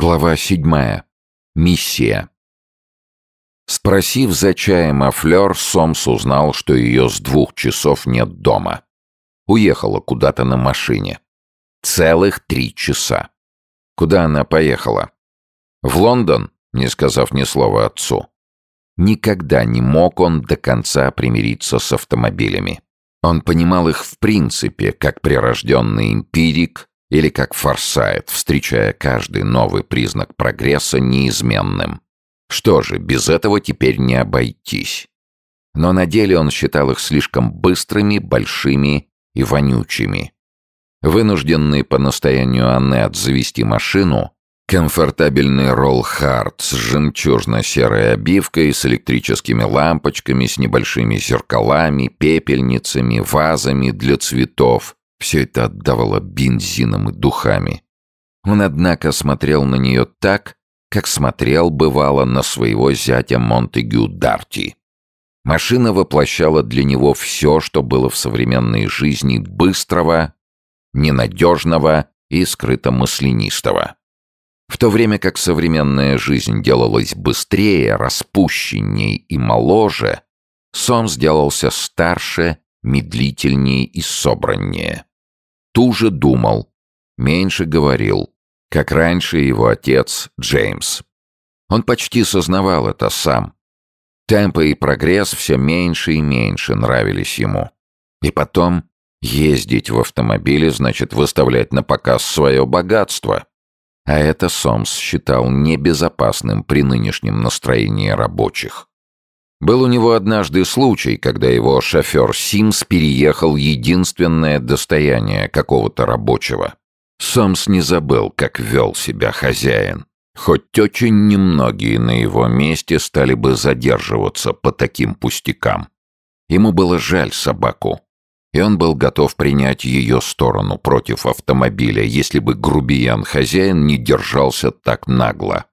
Глава седьмая. Миссия. Спросив за чаем о Флёр, Сомс узнал, что ее с двух часов нет дома. Уехала куда-то на машине. Целых три часа. Куда она поехала? В Лондон, не сказав ни слова отцу. Никогда не мог он до конца примириться с автомобилями. Он понимал их в принципе, как прирожденный эмпирик или как форсайт, встречая каждый новый признак прогресса неизменным. Что же, без этого теперь не обойтись. Но на деле он считал их слишком быстрыми, большими и вонючими. Вынужденный по настоянию Аннет завести машину, комфортабельный ролл-хард с жемчужно-серой обивкой, с электрическими лампочками, с небольшими зеркалами, пепельницами, вазами для цветов, все это отдавало бензином и духами. Он, однако, смотрел на нее так, как смотрел, бывало, на своего зятя Монтегю Дарти. Машина воплощала для него все, что было в современной жизни быстрого, ненадежного и скрытомыслянистого. В то время как современная жизнь делалась быстрее, распущенней и моложе, Сом сделался старше, медлительнее и собраннее. Туже думал, меньше говорил, как раньше его отец Джеймс. Он почти сознавал это сам. Темпы и прогресс все меньше и меньше нравились ему. И потом ездить в автомобиле значит выставлять на показ свое богатство. А это Сомс считал небезопасным при нынешнем настроении рабочих. Был у него однажды случай, когда его шофер Симс переехал единственное достояние какого-то рабочего. Сомс не забыл, как вел себя хозяин. Хоть очень немногие на его месте стали бы задерживаться по таким пустякам. Ему было жаль собаку, и он был готов принять ее сторону против автомобиля, если бы грубиян-хозяин не держался так нагло.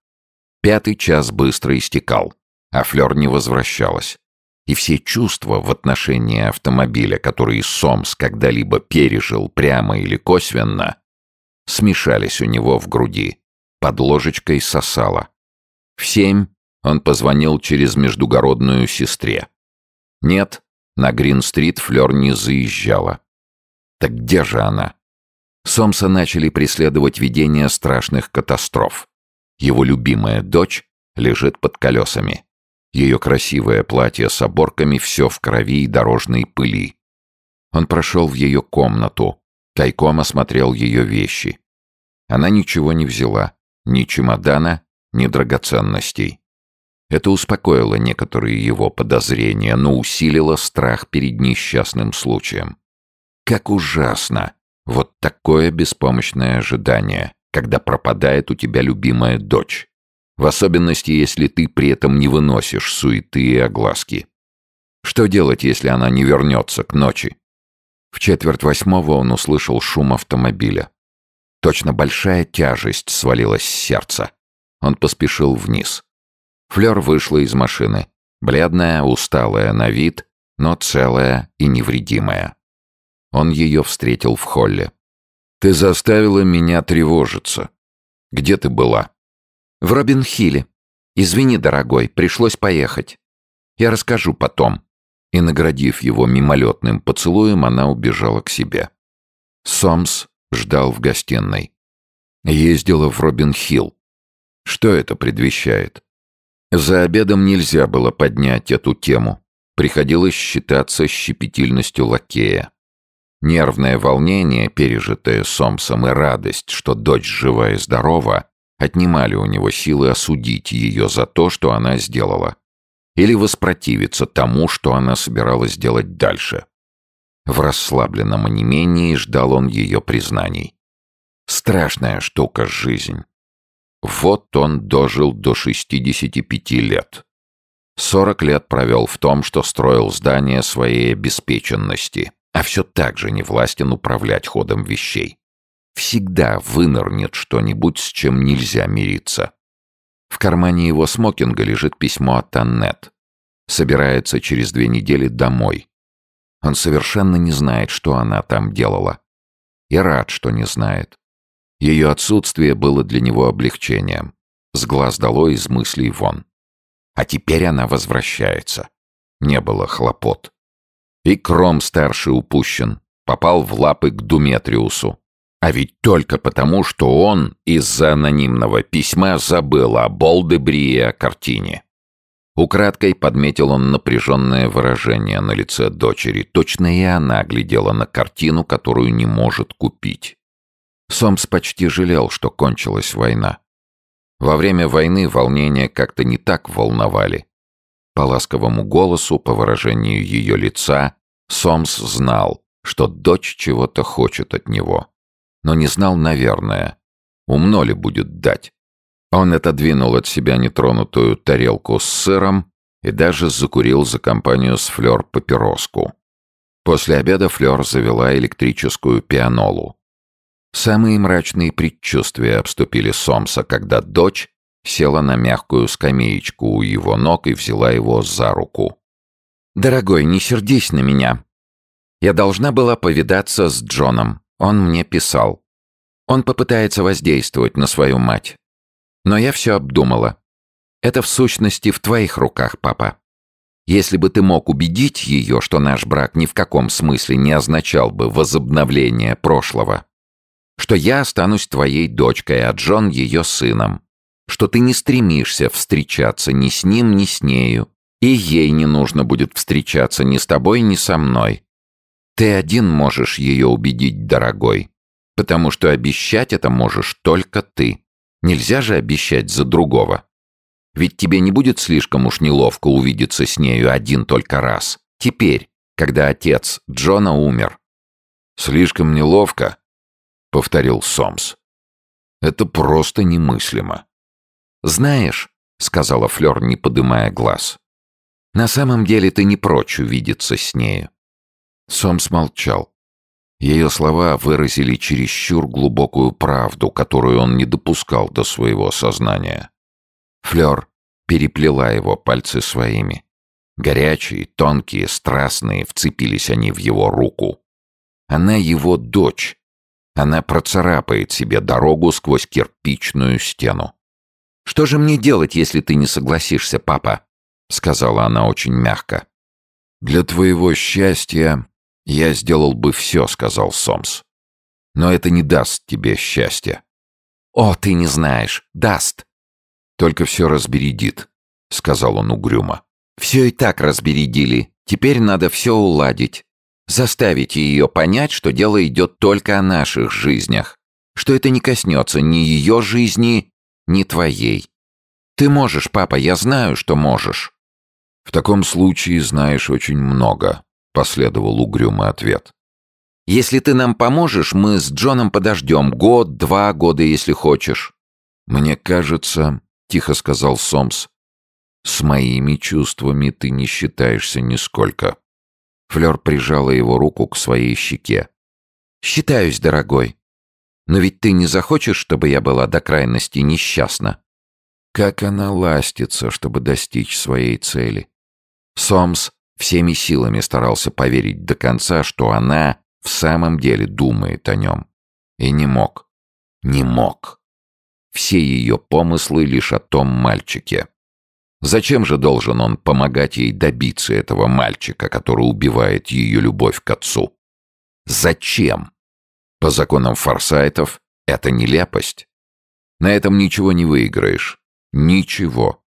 Пятый час быстро истекал а Флёр не возвращалась. И все чувства в отношении автомобиля, которые Сомс когда-либо пережил прямо или косвенно, смешались у него в груди, под ложечкой сосало. В семь он позвонил через междугородную сестре. Нет, на Грин-стрит Флёр не заезжала. Так где же она? Сомса начали преследовать видения страшных катастроф. Его любимая дочь лежит под колесами. Ее красивое платье с оборками все в крови и дорожной пыли. Он прошел в ее комнату, тайком осмотрел ее вещи. Она ничего не взяла, ни чемодана, ни драгоценностей. Это успокоило некоторые его подозрения, но усилило страх перед несчастным случаем. Как ужасно! Вот такое беспомощное ожидание, когда пропадает у тебя любимая дочь. В особенности, если ты при этом не выносишь суеты и огласки. Что делать, если она не вернется к ночи? В четверть восьмого он услышал шум автомобиля. Точно большая тяжесть свалилась с сердца. Он поспешил вниз. Флёр вышла из машины. Бледная, усталая на вид, но целая и невредимая. Он ее встретил в холле. «Ты заставила меня тревожиться. Где ты была?» В Робин-Хилле. Извини, дорогой, пришлось поехать. Я расскажу потом». И, наградив его мимолетным поцелуем, она убежала к себе. Сомс ждал в гостиной. Ездила в Робин-Хилл. Что это предвещает? За обедом нельзя было поднять эту тему. Приходилось считаться щепетильностью лакея. Нервное волнение, пережитое Сомсом, и радость, что дочь жива и здорова, отнимали у него силы осудить ее за то, что она сделала, или воспротивиться тому, что она собиралась делать дальше. В расслабленном онемении ждал он ее признаний. Страшная штука жизнь. Вот он дожил до 65 лет. 40 лет провел в том, что строил здание своей обеспеченности, а все так же не властен управлять ходом вещей. Всегда вынырнет что-нибудь, с чем нельзя мириться. В кармане его смокинга лежит письмо от Аннет. Собирается через две недели домой. Он совершенно не знает, что она там делала. И рад, что не знает. Ее отсутствие было для него облегчением. С глаз дало из мыслей вон. А теперь она возвращается. Не было хлопот. И Кром старший упущен, попал в лапы к Думетриусу. А ведь только потому, что он из-за анонимного письма забыл о Болдебри и о картине. Украдкой подметил он напряженное выражение на лице дочери. Точно и она глядела на картину, которую не может купить. Сомс почти жалел, что кончилась война. Во время войны волнения как-то не так волновали. По ласковому голосу, по выражению ее лица, Сомс знал, что дочь чего-то хочет от него. Но не знал, наверное, умно ли будет дать. Он отодвинул от себя нетронутую тарелку с сыром и даже закурил за компанию с Флёр папироску. После обеда Флёр завела электрическую пианолу. Самые мрачные предчувствия обступили Сомса, когда дочь села на мягкую скамеечку у его ног и взяла его за руку. «Дорогой, не сердись на меня. Я должна была повидаться с Джоном. Он мне писал. Он попытается воздействовать на свою мать. Но я все обдумала. Это в сущности в твоих руках, папа. Если бы ты мог убедить ее, что наш брак ни в каком смысле не означал бы возобновление прошлого, что я останусь твоей дочкой, а Джон ее сыном, что ты не стремишься встречаться ни с ним, ни с нею, и ей не нужно будет встречаться ни с тобой, ни со мной. Ты один можешь ее убедить, дорогой, потому что обещать это можешь только ты. Нельзя же обещать за другого. Ведь тебе не будет слишком уж неловко увидеться с нею один только раз. Теперь, когда отец Джона умер. Слишком неловко, повторил Сомс. Это просто немыслимо. Знаешь, сказала Флёр, не подымая глаз. На самом деле ты не прочь увидеться с нею. Сомс молчал. Ее слова выразили чересчур глубокую правду, которую он не допускал до своего сознания. Флёр переплела его пальцы своими. Горячие, тонкие, страстные, вцепились они в его руку. Она его дочь, она процарапает себе дорогу сквозь кирпичную стену. «Что же мне делать, если ты не согласишься, папа?» — сказала она очень мягко. «Для твоего счастья я сделал бы все», — сказал Сомс. «Но это не даст тебе счастья». «О, ты не знаешь. Даст». «Только все разбередит», — сказал он угрюмо. «Все и так разбередили. Теперь надо все уладить. Заставить ее понять, что дело идет только о наших жизнях, что это не коснется ни ее жизни, ни твоей. Ты можешь, папа, я знаю, что можешь. В таком случае знаешь очень много, последовал угрюмый ответ. Если ты нам поможешь, мы с Джоном подождем год, два года, если хочешь. Мне кажется, тихо сказал Сомс, с моими чувствами ты не считаешься нисколько. Флёр прижала его руку к своей щеке. «Считаюсь, дорогой. Но ведь ты не захочешь, чтобы я была до крайности несчастна?» Как она ластится, чтобы достичь своей цели. Сомс всеми силами старался поверить до конца, что она в самом деле думает о нем. И не мог. Не мог. Все ее помыслы лишь о том мальчике. Зачем же должен он помогать ей добиться этого мальчика, который убивает ее любовь к отцу? Зачем? По законам форсайтов это нелепость. На этом ничего не выиграешь. Ничего.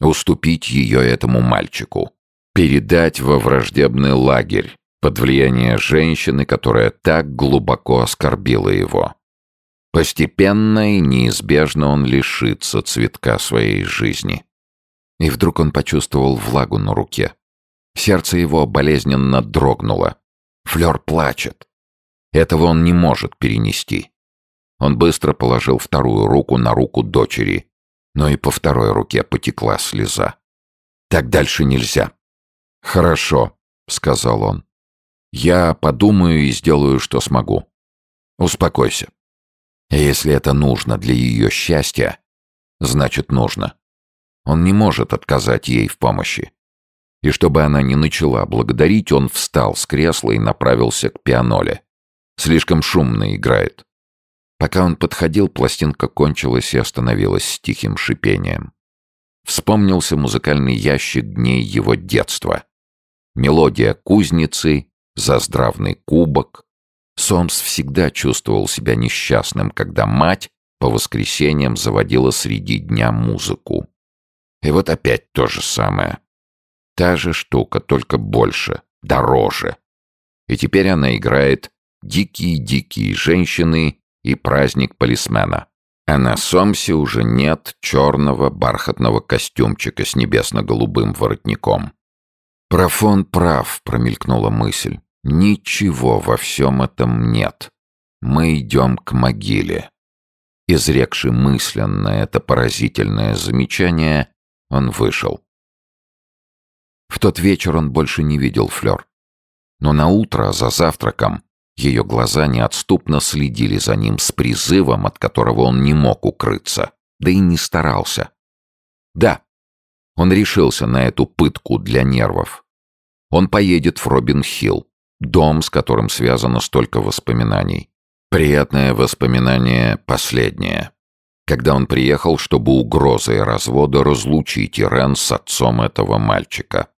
Уступить ее этому мальчику. Передать во враждебный лагерь под влияние женщины, которая так глубоко оскорбила его. Постепенно и неизбежно он лишится цветка своей жизни. И вдруг он почувствовал влагу на руке. Сердце его болезненно дрогнуло. Флёр плачет. Этого он не может перенести. Он быстро положил вторую руку на руку дочери, но и по второй руке потекла слеза. «Так дальше нельзя». «Хорошо», — сказал он. «Я подумаю и сделаю, что смогу. Успокойся. Если это нужно для ее счастья, значит нужно. Он не может отказать ей в помощи. И чтобы она не начала благодарить, он встал с кресла и направился к пианоле. Слишком шумно играет. Пока он подходил, пластинка кончилась и остановилась с тихим шипением. Вспомнился музыкальный ящик дней его детства. Мелодия кузницы, заздравный кубок. Сомс всегда чувствовал себя несчастным, когда мать по воскресеньям заводила среди дня музыку. И вот опять то же самое. Та же штука, только больше, дороже. И теперь она играет «Дикие-дикие женщины» и «Праздник полисмена». А на Сомсе уже нет черного бархатного костюмчика с небесно-голубым воротником. «Профон прав», — промелькнула мысль. «Ничего во всем этом нет. Мы идем к могиле». Изрекши мысленно это поразительное замечание, он вышел. В тот вечер он больше не видел Флёр. Но на утро за завтраком ее глаза неотступно следили за ним с призывом, от которого он не мог укрыться, да и не старался. Да, он решился на эту пытку для нервов. Он поедет в Робин-Хилл, дом, с которым связано столько воспоминаний. Приятное воспоминание последнее. Когда он приехал, чтобы угрозой развода разлучить Ирен с отцом этого мальчика.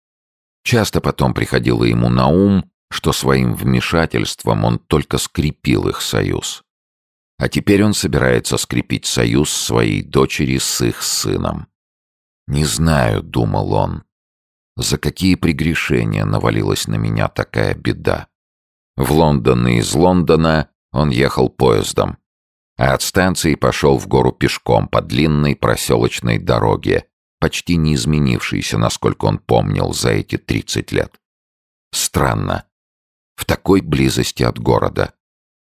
Часто потом приходило ему на ум, что своим вмешательством он только скрепил их союз. А теперь он собирается скрепить союз своей дочери с их сыном. «Не знаю», — думал он, — «за какие прегрешения навалилась на меня такая беда». В Лондон и из Лондона он ехал поездом, а от станции пошел в гору пешком по длинной проселочной дороге, почти не изменившейся, насколько он помнил, за эти 30 лет. Странно. В такой близости от города.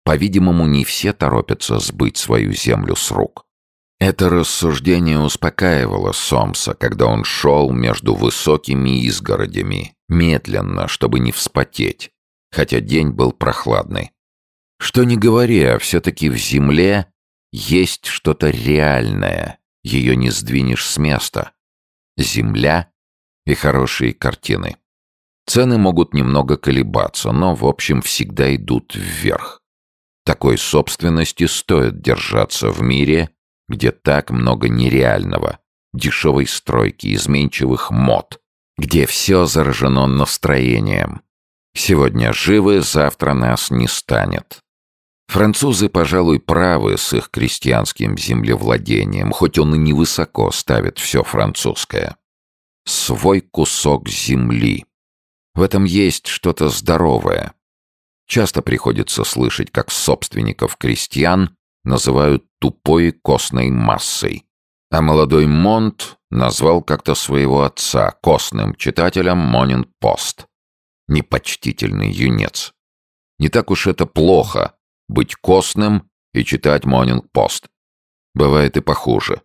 По-видимому, не все торопятся сбыть свою землю с рук. Это рассуждение успокаивало Сомса, когда он шел между высокими изгородями, медленно, чтобы не вспотеть, хотя день был прохладный. Что ни говори, а все-таки в земле есть что-то реальное, ее не сдвинешь с места. Земля и хорошие картины. Цены могут немного колебаться, но, в общем, всегда идут вверх. Такой собственности стоит держаться в мире, где так много нереального, дешевой стройки, изменчивых мод, где все заражено настроением. Сегодня живы, завтра нас не станет. Французы, пожалуй, правы с их крестьянским землевладением, хоть он и невысоко ставит все французское. Свой кусок земли. В этом есть что-то здоровое. Часто приходится слышать, как собственников крестьян называют тупой костной массой. А молодой Монт назвал как-то своего отца костным читателем Монин-Пост. Непочтительный юнец. Не так уж это плохо — быть костным и читать Монинг-Пост. Бывает и похуже.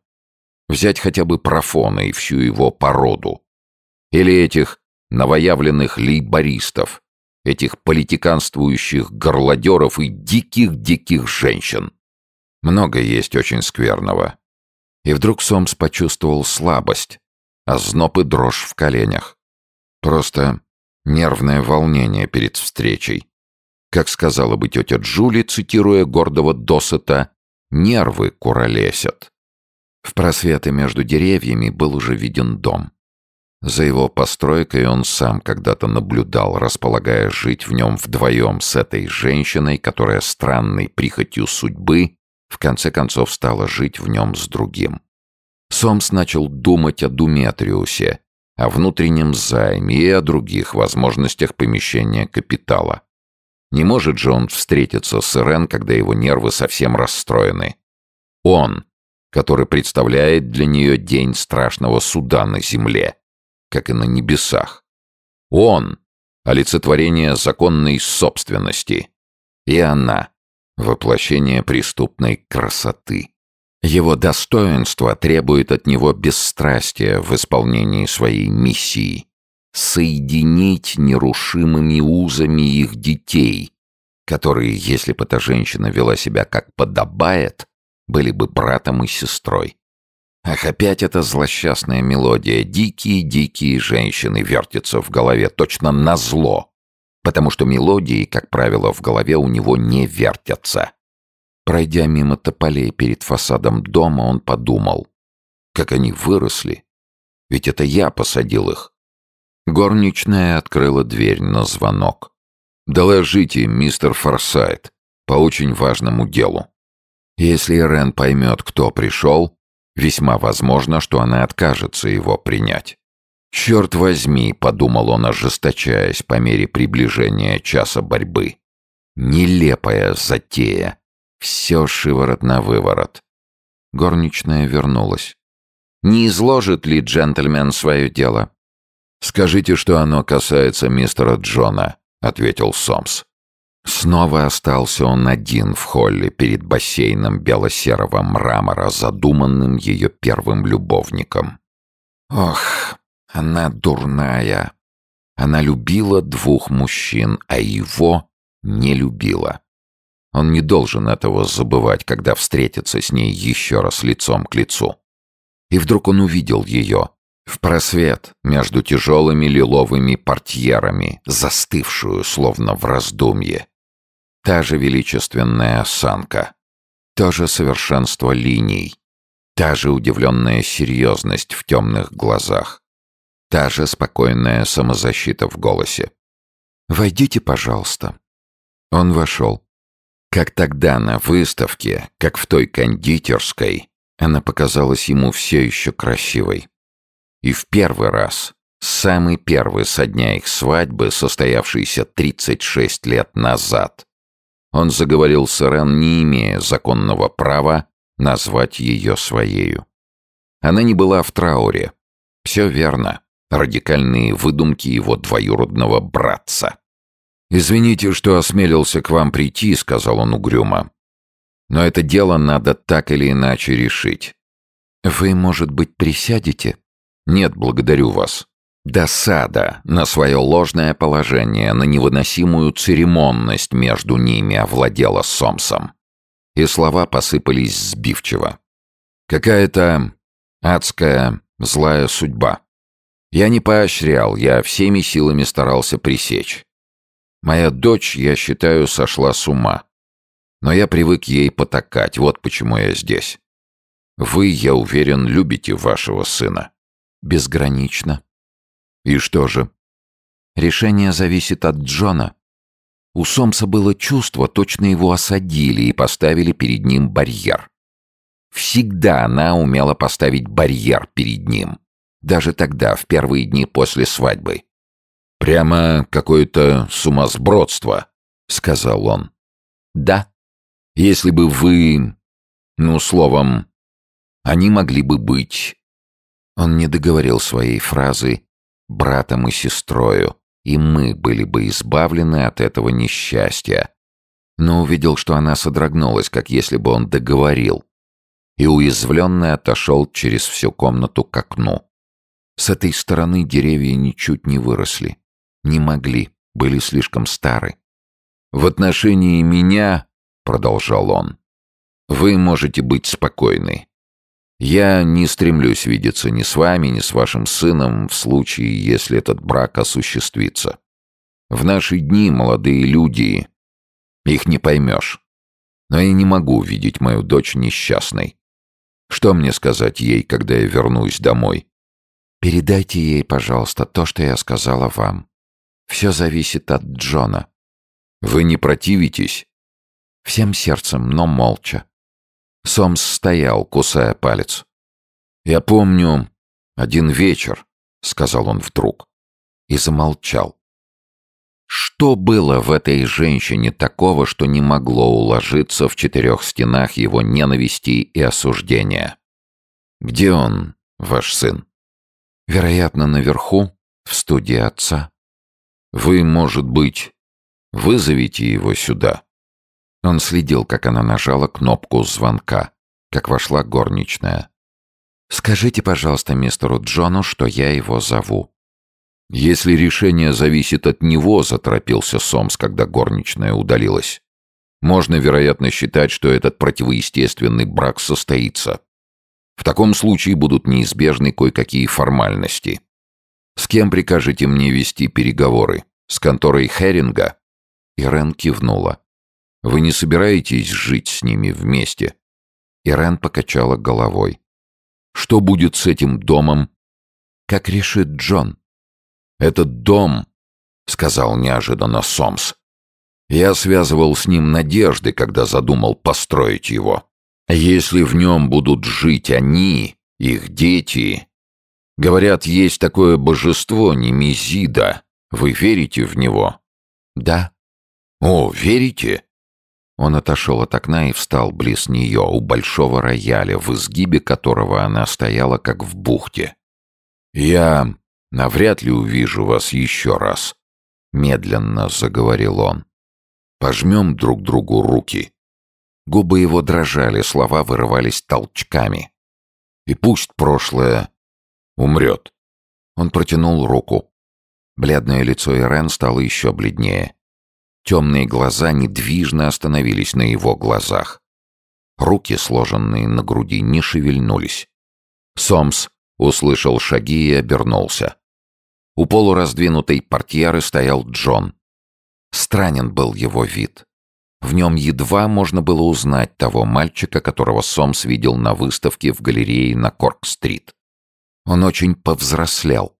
Взять хотя бы профона и всю его породу. Или этих новоявленных лейбористов, этих политиканствующих горлодеров и диких-диких женщин. Много есть очень скверного. И вдруг Сомс почувствовал слабость, а зноб и дрожь в коленях. Просто нервное волнение перед встречей. Как сказала бы тетя Джули, цитируя гордого досыта, «нервы куролесят». В просветы между деревьями был уже виден дом. За его постройкой он сам когда-то наблюдал, располагая жить в нем вдвоем с этой женщиной, которая странной прихотью судьбы в конце концов стала жить в нем с другим. Сомс начал думать о Думетриусе, о внутреннем займе и о других возможностях помещения капитала. Не может же он встретиться с Ирен, когда его нервы совсем расстроены. Он, который представляет для нее день страшного суда на земле, как и на небесах. Он — олицетворение законной собственности. И она — воплощение преступной красоты. Его достоинство требует от него бесстрастия в исполнении своей миссии соединить нерушимыми узами их детей, которые, если бы эта женщина вела себя как подобает, были бы братом и сестрой. Ах, опять эта злосчастная мелодия. Дикие-дикие женщины вертятся в голове, точно назло. Потому что мелодии, как правило, в голове у него не вертятся. Пройдя мимо тополей перед фасадом дома, он подумал, как они выросли. Ведь это я посадил их. Горничная открыла дверь на звонок. «Доложите, мистер Форсайт, по очень важному делу. Если Рен поймет, кто пришел, весьма возможно, что она откажется его принять. «Черт возьми», — подумал он, ожесточаясь по мере приближения часа борьбы. «Нелепая затея. Все шиворот на выворот». Горничная вернулась. «Не изложит ли джентльмен свое дело?» «Скажите, что оно касается мистера Джона», — ответил Сомс. Снова остался он один в холле перед бассейном бело-серого мрамора, задуманным ее первым любовником. Ох, она дурная. Она любила двух мужчин, а его не любила. Он не должен этого забывать, когда встретится с ней еще раз лицом к лицу. И вдруг он увидел ее, в просвет между тяжелыми лиловыми портьерами, застывшую, словно в раздумье. Та же величественная осанка, то же совершенство линий, та же удивленная серьезность в темных глазах. Та же спокойная самозащита в голосе. «Войдите, пожалуйста». Он вошел. Как тогда на выставке, как в той кондитерской, она показалась ему все еще красивой. И в первый раз, самый первый со дня их свадьбы, состоявшийся 36 лет назад, он заговорил с Ирен, не имея законного права назвать ее своею. Она не была в трауре. Все верно радикальные выдумки его двоюродного братца. «Извините, что осмелился к вам прийти», — сказал он угрюмо. «Но это дело надо так или иначе решить. Вы, может быть, присядете?» «Нет, благодарю вас». Досада на свое ложное положение, на невыносимую церемонность между ними овладела Сомсом. И слова посыпались сбивчиво. Какая-то адская злая судьба. Я не поощрял, я всеми силами старался пресечь. Моя дочь, я считаю, сошла с ума. Но я привык ей потакать, вот почему я здесь. Вы, я уверен, любите вашего сына. Безгранично. И что же? Решение зависит от Джона. У Сомса было чувство, точно его осадили и поставили перед ним барьер. Всегда она умела поставить барьер перед ним. Даже тогда, в первые дни после свадьбы. «Прямо какое-то сумасбродство», — сказал он. «Да. Если бы вы... Ну, словом, они могли бы быть...» Он не договорил своей фразы «братом и сестрою», и мы были бы избавлены от этого несчастья. Но увидел, что она содрогнулась, как если бы он договорил, и уязвленный отошел через всю комнату к окну. С этой стороны деревья ничуть не выросли. Не могли, были слишком стары. «В отношении меня, — продолжал он, — вы можете быть спокойны. Я не стремлюсь видеться ни с вами, ни с вашим сыном в случае, если этот брак осуществится. В наши дни молодые люди... Их не поймешь. Но я не могу видеть мою дочь несчастной. Что мне сказать ей, когда я вернусь домой? Передайте ей, пожалуйста, то, что я сказала вам. Все зависит от Джона. Вы не противитесь? Всем сердцем, но молча. Сомс стоял, кусая палец. «Я помню один вечер», — сказал он вдруг, и замолчал. Что было в этой женщине такого, что не могло уложиться в четырех стенах его ненависти и осуждения? «Где он, ваш сын?» Вероятно, наверху, в студии отца. Вы, может быть, вызовите его сюда. Он следил, как она нажала кнопку звонка, как вошла горничная. «Скажите, пожалуйста, мистеру Джону, что я его зову». «Если решение зависит от него», — заторопился Сомс, когда горничная удалилась, «можно, вероятно, считать, что этот противоестественный брак состоится. В таком случае будут неизбежны кое-какие формальности. С кем прикажете мне вести переговоры? С конторой Херинга?» Ирен кивнула. Вы не собираетесь жить с ними вместе?» Ирен покачала головой. «Что будет с этим домом?» «Как решит Джон». «Этот дом», — сказал неожиданно Сомс. «Я связывал с ним надежды, когда задумал построить его. Если в нем будут жить они, их дети... Говорят, есть такое божество Немезида. Вы верите в него?» «Да». «О, верите?» Он отошел от окна и встал близ нее, у большого рояля, в изгибе которого она стояла, как в бухте. «Я навряд ли увижу вас еще раз», — медленно заговорил он. «Пожмем друг другу руки». Губы его дрожали, слова вырывались толчками. «И пусть прошлое умрет». Он протянул руку. Бледное лицо Ирен стало еще бледнее. Темные глаза недвижно остановились на его глазах. Руки, сложенные на груди, не шевельнулись. Сомс услышал шаги и обернулся. У полураздвинутой портьеры стоял Джон. Странен был его вид. В нем едва можно было узнать того мальчика, которого Сомс видел на выставке в галерее на Корк-стрит. Он очень повзрослел.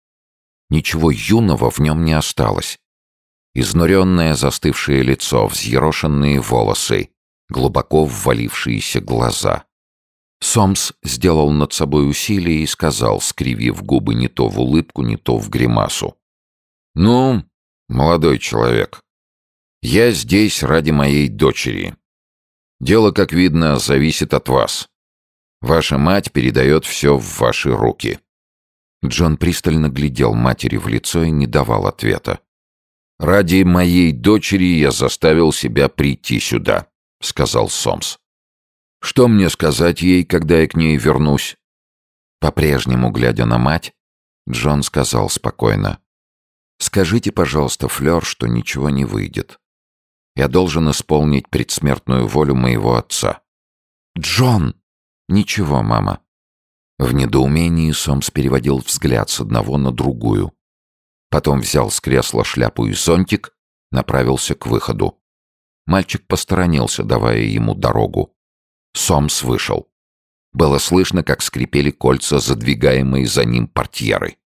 Ничего юного в нем не осталось. Изнуренное застывшее лицо, взъерошенные волосы, глубоко ввалившиеся глаза. Сомс сделал над собой усилие и сказал, скривив губы не то в улыбку, не то в гримасу. «Ну, молодой человек, я здесь ради моей дочери. Дело, как видно, зависит от вас. Ваша мать передает все в ваши руки». Джон пристально глядел матери в лицо и не давал ответа. «Ради моей дочери я заставил себя прийти сюда», — сказал Сомс. «Что мне сказать ей, когда я к ней вернусь?» По-прежнему, глядя на мать, Джон сказал спокойно. «Скажите, пожалуйста, Флёр, что ничего не выйдет. Я должен исполнить предсмертную волю моего отца». «Джон!» «Ничего, мама». В недоумении Сомс переводил взгляд с одного на другую. Потом взял с кресла шляпу и зонтик, направился к выходу. Мальчик посторонился, давая ему дорогу. Сомс вышел. Было слышно, как скрипели кольца, задвигаемые за ним портьеры.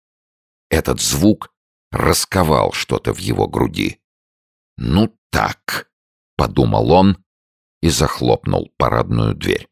Этот звук расковал что-то в его груди. «Ну так», — подумал он и захлопнул парадную дверь.